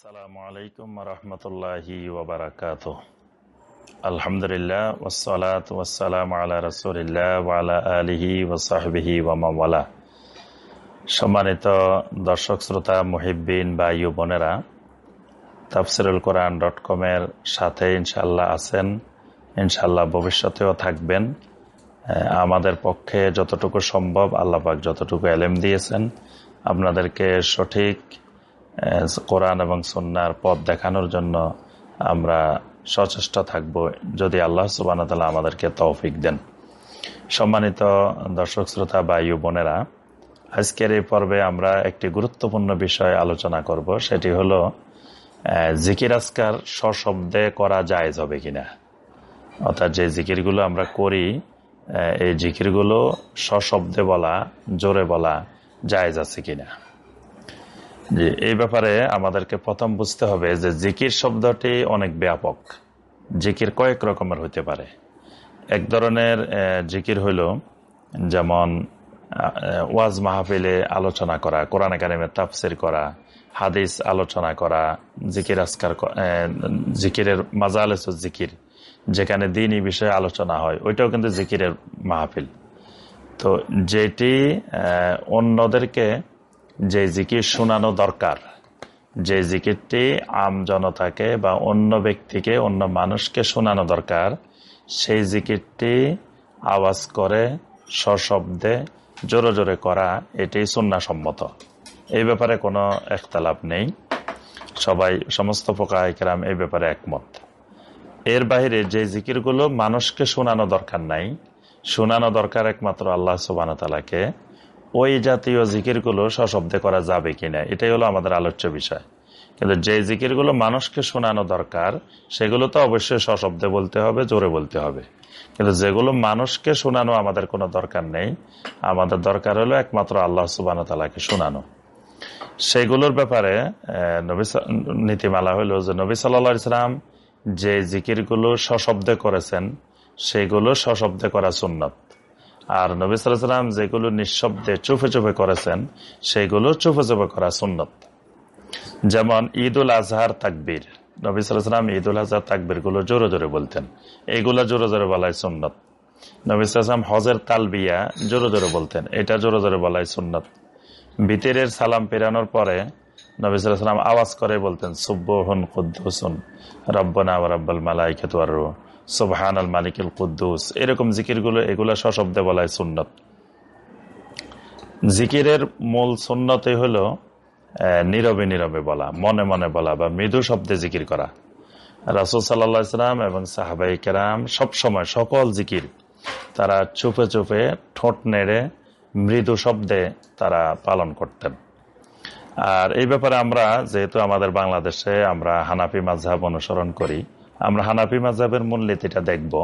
আসসালামু আলাইকুম রহমতুল্লাহি ওবরাকাত আলহামদুলিল্লাহ ওসলাত ওসালাম আলা রসুলিল্লাহ ওয়ালা আলিহি ওসাহবিহি ওয়ামাওয়ালা সম্মানিত দর্শক, শ্রোতা, মুহিব্বিন বা বোনেরা, তাফসিরুল কোরআন ডট কমের সাথে ইনশাল্লাহ আছেন ইনশাল্লাহ ভবিষ্যতেও থাকবেন। আমাদের পক্ষে যতটুকু সম্ভব আল্লাপাক যতটুকু এলেম দিয়েছেন, আপনাদেরকে সঠিক কোরআন এবং সন্ন্যার পথ দেখানোর জন্য আমরা সচেষ্ট থাকব যদি আল্লাহ সুবান আমাদেরকে তৌফিক দেন। সম্মানিত দর্শক, শ্রোতা বা বোনেরা, আজকের এই পর্বে আমরা একটি গুরুত্বপূর্ণ বিষয় আলোচনা করব, সেটি হলো জিকির আজকার সশব্দে করা যায় হবে কিনা। অর্থাৎ যে জিকিরগুলো আমরা করি এই জিকিরগুলো সশব্দে বলা, জোরে বলা জায়জ আছে কিনা। জি, এই ব্যাপারে আমাদেরকে প্রথম বুঝতে হবে যে জিকির শব্দটি অনেক ব্যাপক। জিকির কয়েক রকমের হতে পারে। এক ধরনের জিকির হইল যেমন ওয়াজ মাহফিলে আলোচনা করা, কোরআন একাডেমির তাফসির করা, হাদিস আলোচনা করা, জিকির আসকার জিকিরের মাজালেস জিকির, যেখানে দিন এই বিষয়ে আলোচনা হয়, ওইটাও কিন্তু জিকিরের মাহফিল। তো যেটি অন্যদেরকে যে জিকির শোনানো দরকার, যে জিকিরটি আম জনতাকে বা অন্য ব্যক্তিকে, অন্য মানুষকে শোনানো দরকার, সেই জিকিরটি আওয়াজ করে, সশব্দে, জোরে জোরে করা, এটি সম্মত এই ব্যাপারে কোনো একতালাপ নেই। সবাই, সমস্ত ফোকাহাম এই ব্যাপারে একমত। এর বাইরে যে জিকিরগুলো মানুষকে শোনানো দরকার নাই, শোনানো দরকার একমাত্র আল্লাহ সুবান তালাকে ওই জাতীয় জিকিরগুলো সশব্দে করা যাবে কিনা, এটাই হলো আমাদের আলোচ্য বিষয়। কিন্তু যে জিকিরগুলো মানুষকে শোনানো দরকার, সেগুলো তো অবশ্যই সশব্দে বলতে হবে, জোরে বলতে হবে। কিন্তু যেগুলো মানুষকে শোনানো আমাদের কোনো দরকার নেই, আমাদের দরকার হলো একমাত্র আল্লাহ সুবান তালাকে শোনানো। সেগুলোর ব্যাপারে নীতিমালা হলো যে নবী সাল্লা ইসলাম যে জিকিরগুলো সশব্দে করেছেন, সেগুলো সশব্দে করা সুন্নত। আর নবী সাল্লাম যেগুলো নিঃশব্দে চুপে চুপে করেছেন সেগুলো চুপে চুপে করা সুন্নত। যেমন ঈদ উল আজহার তাকবীর। নবী সাল্লাম ঈদ উল আজহার তাকবীরগুলো জোরে জোরে বলতেন। এগুলা জোরে জোরে বলাই সুন্নত। নবী সাল্লাম হজের তালবিয়া জোরে জোরে বলতেন। এটা জোরে জোরে বলাই সুন্নত। বিতিরের সালাম পেরানোর পরে নবী সাল্লাম আওয়াজ করে বলতেন সুব্বহন কুদ্দুসুন, রব্বনা রব্বাল মালাই খেতুয়ার সোবহান আল মালিকুল কুদ্দুস। এরকম জিকিরগুলো, এগুলো সশব্দে বলায় সুন্নত। জিকিরের মূল সুন্নতই হল নীরবে নীরবে বলা, মনে মনে বলা বা মৃদু শব্দে জিকির করা। রাসুল সাল্লা ইসলাম এবং সাহাবাই কেরাম সবসময় সকল জিকির তারা চুপে চুপে, ঠোঁট নেড়ে মৃদু শব্দে তারা পালন করতেন। আর এই ব্যাপারে আমরা, যেহেতু আমাদের বাংলাদেশে আমরা হানাফি মাঝহাব অনুসরণ করি আমরা হানাফি মাজাবের মূলনীতিটা দেখব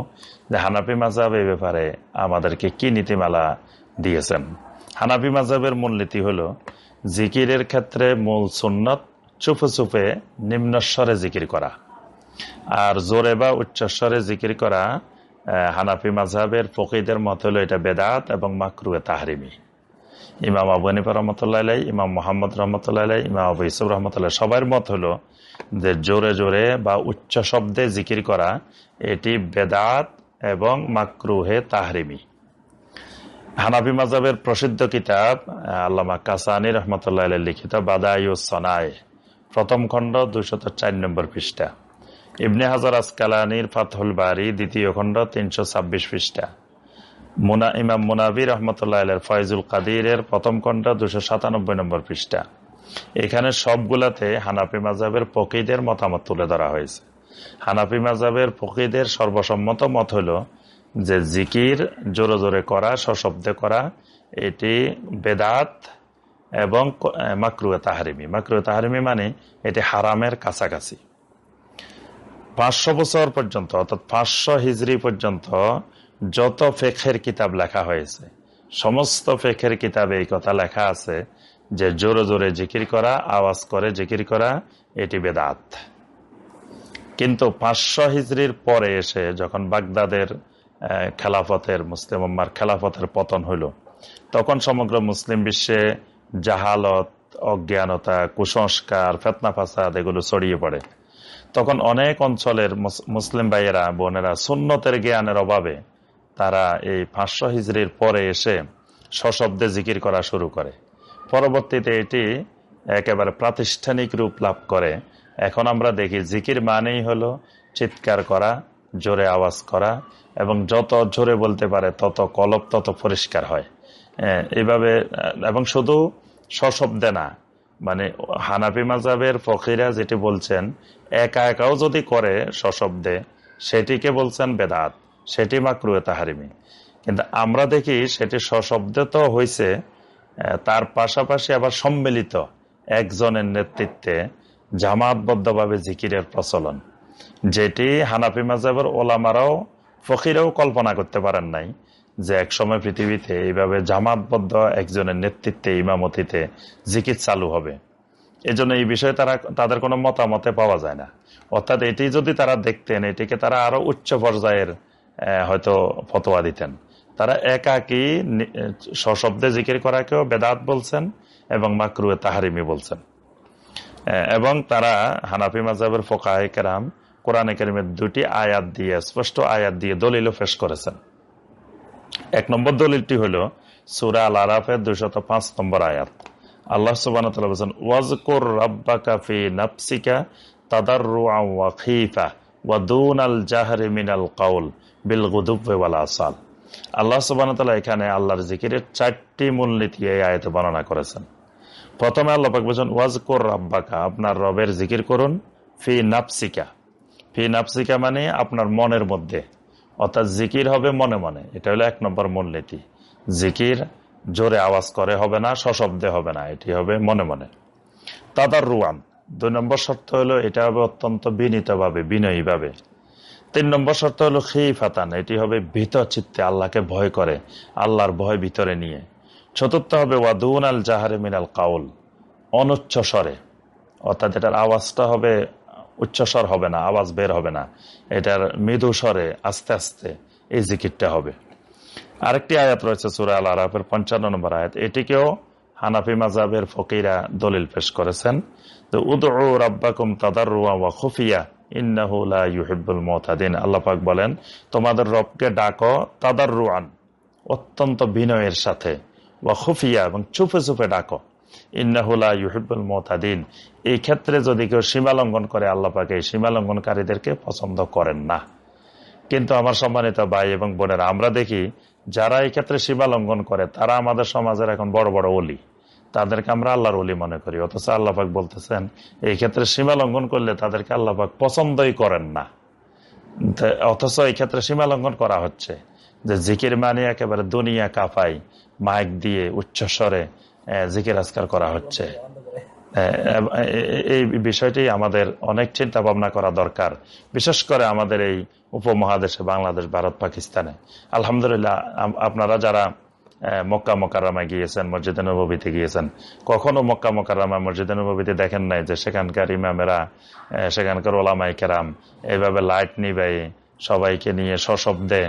যে হানাফি মাজাব এই ব্যাপারে আমাদেরকে কি নীতিমালা দিয়েছেন। হানাফি মাজাবের মূলনীতি হলো জিকিরের ক্ষেত্রে মূল সুন্নত চুপে চুপে নিম্নস্বরে জিকির করা আর জোরে বা উচ্চস্বরে জিকির করা হানাফি মাঝাবের ফকিদের মত হলো এটা বেদাত এবং মাকরুয়ে তাহারিমি। ইমাম আবু হানিফা রহমতুল্লাহ ইমাম মোহাম্মদ রহমতুল্লাহ ইমাম আবু ইসুফ রহমতুল্লাহ সবার মত হলো যে জোরে জোরে বা উচ্চ শব্দে জিকির করা, এটি বেদাত এবং মাকরুহে তাহরিমি। হানাবি মাজাবের প্রসিদ্ধ কিতাব আল্লামা কাসানি রহমতুল্লাহ লিখিত বাদায়ু সনায়, প্রথম খণ্ড দুইশত চার নম্বর পৃষ্ঠা। ইবনে হাজার আসকালানির ফাতহুল বাড়ি দ্বিতীয় খণ্ড তিনশো ছাব্বিশ পৃষ্ঠা। মুনা, ইমাম মুনাবি রহমতুল্লাহ ফয়জুল কাদিরের প্রথম খণ্ড দুশো সাতানব্বই নম্বর পৃষ্ঠা। এখানে সবগুলাতে হানাফি মাজাবের ফকিদের মতামত তুলে ধরা হয়েছে। হানাফি মাজাবের ফকিদের সর্বসম্মত মত হল যে জিকির জোরে জোরে করা, সশব্দে করা, এটি বেদাত এবং মাকরুয়ে তাহারিমি। মাকরুয়ে তাহারিমি মানে এটি হারামের কাছাকাছি। পাঁচশো বছর পর্যন্ত, অর্থাৎ পাঁচশো হিজড়ি পর্যন্ত যত ফেখের কিতাব লেখা হয়েছে, সমস্ত ফেখের কিতাবে এই কথা লেখা আছে যে জোরে জোরে জিকির করা, আওয়াজ করে জিকির করা, এটি বেদাত। কিন্তু পাঁচশো হিজড়ির পরে এসে যখন বাগদাদের খেলাফতের, মুসলিম খেলাফতের পতন হইল, তখন সমগ্র মুসলিম বিশ্বে জাহালত, অজ্ঞানতা, কুসংস্কার, ফেতনা ফাসাদ এগুলো ছড়িয়ে পড়ে। তখন অনেক অঞ্চলের মুসলিম ভাইয়েরা, বোনেরা সুন্নতের জ্ঞানের অভাবে তারা এই পাঁচশো হিজড়ির পরে এসে সশব্দে জিকির করা শুরু করে। পরবর্তীতে এটি একেবারে প্রাতিষ্ঠানিক রূপ লাভ করে। এখন আমরা দেখি জিকির মানেই হলো চিৎকার করা, জোরে আওয়াজ করা এবং যত জোরে বলতে পারে তত কলব তত পরিষ্কার হয়। এইভাবে, এবং শুধু সশব্দে না মানে হানাফি মাজাবের ফকিরা যেটি বলছেন, একা একাও যদি করে সশব্দে, সেটিকে বলছেন বেদাত, সেটি মাকরুয়ে তাহারিমি কিন্তু আমরা দেখি সেটি সশব্দে তো হয়েছে তার পাশাপাশি আবার সম্মিলিত একজনের নেতৃত্বে জামাতবদ্ধভাবে জিকিরের প্রচলন, যেটি হানাফি মাজাবের ওলামারাও, ফকিরাও কল্পনা করতে পারেন নাই যে একসময় পৃথিবীতে এইভাবে জামাতবদ্ধ একজনের নেতৃত্বে ইমামতিতে জিকির চালু হবে। এজন্য এই বিষয়ে তারা, তাদের কোনো মতামতে পাওয়া যায় না। অর্থাৎ এটি যদি তারা দেখতেন, এটিকে তারা আরও উচ্চ পর্যায়ের হয়তো ফতোয়া দিতেন। তারা একাকি সশব্দে জিকির করাকেও বেদাত বলছেন এবং মাকরুয়ে তাহারিমি বলছেন। এবং তারা হানাফি মাজাবের ফোকাহে কেরাম কোরআন কেরিমের দুটি আয়াত দিয়ে, স্পষ্ট আয়াত দিয়ে দলিলও পেশ করেছেন। এক নম্বর দলিলটি হল সুরা আল আরাফের দুইশত পাঁচ নম্বর আয়াত। আল্লাহ সুবান বলছেন কাফি নাফসিকা তাদার আল কাউল বিল আসাল। আল্লাহ সুবান এখানে আল্লাহর জিকিরের চারটি মূলনীতি এই আয়তে বর্ণনা করেছেন। প্রথমে আল্লাহ পাক বলছেন রাব্বাকা আপনার রবের জিকির করুন, ফি নাপসিকা ফি নাপসিকা মানে আপনার মনের মধ্যে। অর্থাৎ জিকির হবে মনে মনে, এটা হলো এক নম্বর মূলনীতি। জিকির জোরে আওয়াজ করে হবে না, সশব্দে হবে না, এটি হবে মনে মনে। তাদার রুয়ান দুই নম্বর শর্ত হলো এটা হবে অত্যন্ত বিনীতভাবে, বিনয়ীভাবে। তিন নম্বর শর্ত হলো খেই ফাতান এটি হবে ভীত চিত্তে আল্লাহকে ভয় করে, আল্লাহর ভয় ভিতরে নিয়ে। চতুর্থ হবে ওয়াদুন আল জাহারে মিনাল কাউল অনুচ্চ স্বরে অর্থাৎ এটার আওয়াজটা হবে, উচ্চস্বর হবে না, আওয়াজ বের হবে না, এটার মৃদু স্বরে আস্তে আস্তে এই জিকিরটা হবে। আরেকটি আয়াত রয়েছে সুরা আল আরাফের পঞ্চান্ন নম্বর আয়াত, এটিকেও হানাফি মাজাবের ফকিরা দলিল পেশ করেছেন উদ রাব্বাকুম তাদার রুয়া ওয়া খুফিয়া ইন্নাহুলা ইউহিবুল আল্লাপাক বলেন, তোমাদের রবকে ডাকো তাদার রুয়ান অত্যন্ত বিনয়ের সাথে বা খুফিয়া এবং চুপে চুপে ডাকো। ইন্নাহুলা ইউহিবুল মতাদিন। এই ক্ষেত্রে যদি কেউ সীমা লঙ্ঘন করে আল্লাপাকে এই সীমা লঙ্ঘনকারীদেরকে পছন্দ করেন না। কিন্তু আমার সম্মানিত ভাই এবং বোনেরা, আমরা দেখি যারা এই ক্ষেত্রে সীমা লঙ্ঘন করে, তারা আমাদের সমাজের এখন বড় বড় অলি তাদেরকে আমরা আল্লাহর অলি মনে করি। অথচ আল্লাহাক বলতেছেন, এই ক্ষেত্রে সীমা লঙ্ঘন করলে তাদেরকে আল্লাহাক পছন্দই করেন না। অথচ এই ক্ষেত্রে সীমা লঙ্ঘন করা হচ্ছে যে জিকির মানে একেবারে দুনিয়া কাফাই মাইক দিয়ে উচ্চস্বরে জিকির আজকার করা হচ্ছে। এই বিষয়টি আমাদের অনেক চিন্তা ভাবনা করা দরকার, বিশেষ করে আমাদের এই উপমহাদেশে, বাংলাদেশ, ভারত, পাকিস্তানে। আলহামদুলিল্লাহ আপনারা যারা মক্কা মোকারামায় গিয়েছেন, মসজিদে নবীতে গিয়েছেন। কখনো মক্কা মোকারামা মসজিদে নবীতে দেখেন নাই যে সেখানকার ইমামেরা সেখানকার ওলামাই কেরাম এইভাবে লাইট নিবাই সবাইকে নিয়ে সশব্দে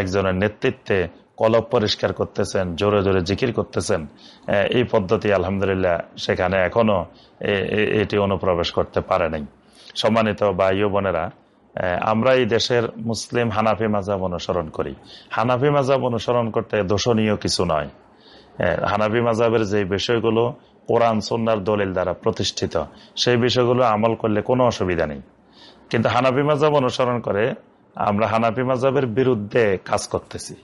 একজনের নেতৃত্বে কলব পরিষ্কার করতেছেন, জোরে জোরে জিকির করতেছেন। এই পদ্ধতি আলহামদুলিল্লাহ সেখানে এখনও এটি অনুপ্রবেশ করতে পারে নাই সম্মানিত বা বোনেরা আমরা এই দেশের মুসলিম হানাফি মাজাব অনুসরণ করি। হানাফি মাজাব অনুসরণ করতে দোষণীয় কিছু নয়। হানাফি মাজাবের যে বিষয়গুলো কোরআন সন্ন্যার দলিল দ্বারা প্রতিষ্ঠিত, সেই বিষয়গুলো আমল করলে কোনো অসুবিধা নেই। কিন্তু হানাফি মাজাব অনুসরণ করে আমরা হানাফি মাজাবের বিরুদ্ধে কাজ করতেছি।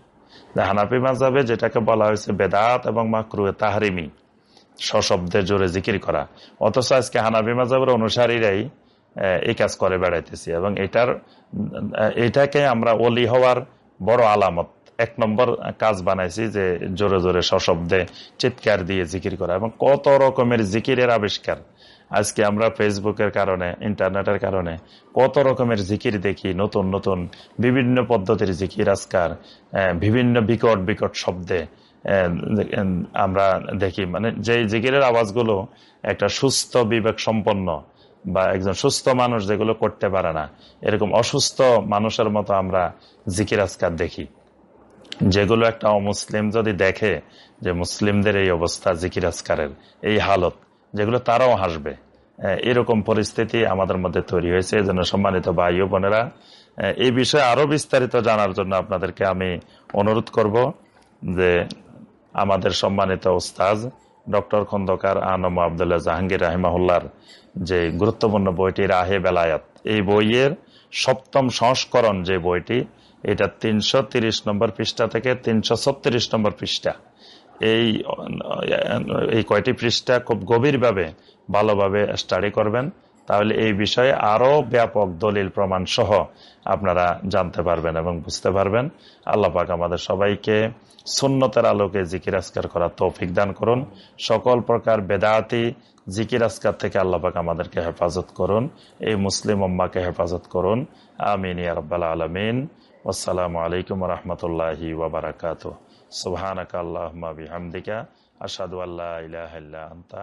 হানাফি মাজাবে যেটাকে বলা হয়েছে বেদাত এবং মাকরুয়ে তাহারিমি সশব্দে জোরে জিকির করা। অথচ আজকে হানাফি মাজাবের অনুসারীরাই এই কাজ করে বেড়াইতেছি। এবং এটার, এটাকে আমরা অলি হওয়ার বড় আলামত। এক নম্বর কাজ বানাইছি যে জোরে জোরে সশব্দে চিৎকার দিয়ে জিকির করা এবং কত রকমের জিকিরের আবিষ্কার। আজকে আমরা ফেসবুকের কারণে, ইন্টারনেটের কারণে কত রকমের জিকির দেখি, নতুন নতুন বিভিন্ন পদ্ধতির জিকির আজকার বিভিন্ন বিকট বিকট শব্দে আমরা দেখি। মানে যে জিকিরের আওয়াজগুলো একটা সুস্থ বিবেক সম্পন্ন বা একজন সুস্থ মানুষ যেগুলো করতে পারে না, এরকম অসুস্থ মানুষের মতো আমরা জিকির আজকার দেখি। যেগুলো একটা অমুসলিম যদি দেখে যে মুসলিমদের এই অবস্থা জিকির আসকারের এই হালত, যেগুলো তারাও হাসবে। এরকম পরিস্থিতি আমাদের মধ্যে তৈরি হয়েছে। এই জন্য সম্মানিত ভাই বোনেরা এই বিষয়ে আরও বিস্তারিত জানার জন্য আপনাদেরকে আমি অনুরোধ করব যে আমাদের সম্মানিত ওস্তাজ ডক্টর খন্দকার আনম আবদুল্লাহ জাহাঙ্গীর রাহিমাহুল্লার যে গুরুত্বপূর্ণ বইটি, রাহে বেলায়াত, এই বইয়ের সপ্তম সংস্করণ যে বইটি, এটা তিনশো নম্বর পৃষ্ঠা থেকে তিনশো ছত্রিশ নম্বর পৃষ্ঠা। এই এই কয়টি পৃষ্ঠা খুব গভীরভাবে ভালোভাবে স্টাডি করবেন। তাহলে এই বিষয়ে আরও ব্যাপক দলিল প্রমাণ সহ আপনারা জানতে পারবেন এবং বুঝতে পারবেন। আল্লাহ পাক আমাদের সবাইকে সুন্নতের আলোকে জিকির আসকার করা তৌফিক দান করুন। সকল প্রকার বেদাতি জিকির আসকার থেকে আল্লাহ পাক আমাদেরকে হেফাজত করুন। এই মুসলিম উম্মাকে হেফাজত করুন। আমিন ইয়া রাব্বাল আলামিন। আসসালামু আলাইকুম রহমতুল্লাহি ওবরাকাত সুবহানাক আল্লাহুম্মা বিহামদিকা। আশহাদু আল্লা ইলাহা ইল্লা আনতা।